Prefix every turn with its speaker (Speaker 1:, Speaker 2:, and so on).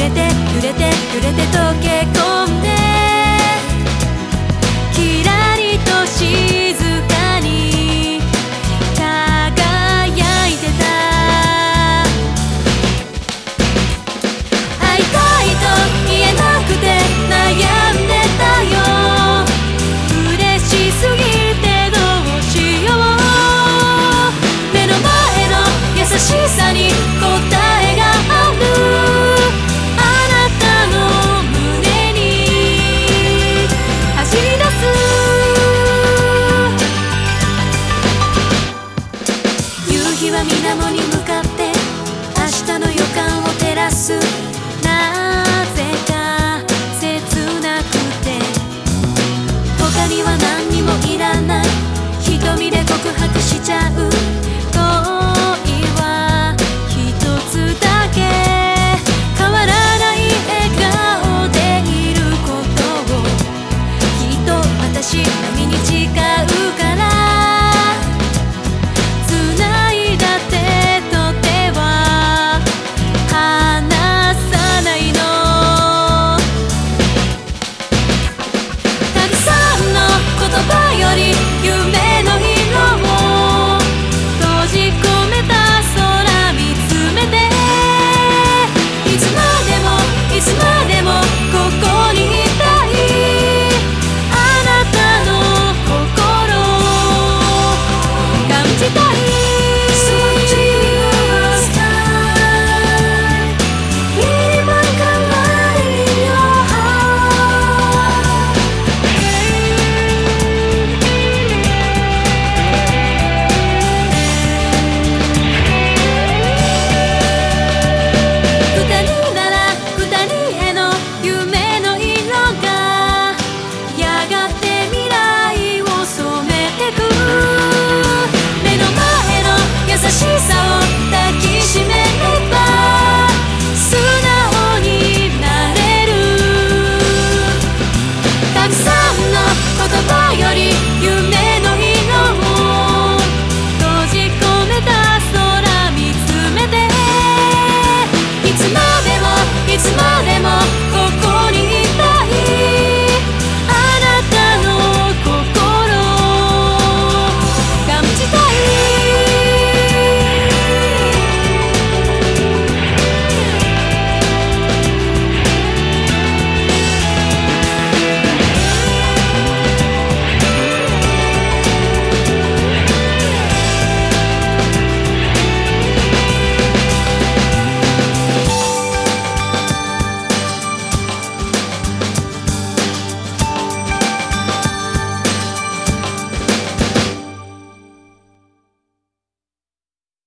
Speaker 1: れて揺れて揺れて溶け込んで告白しちゃう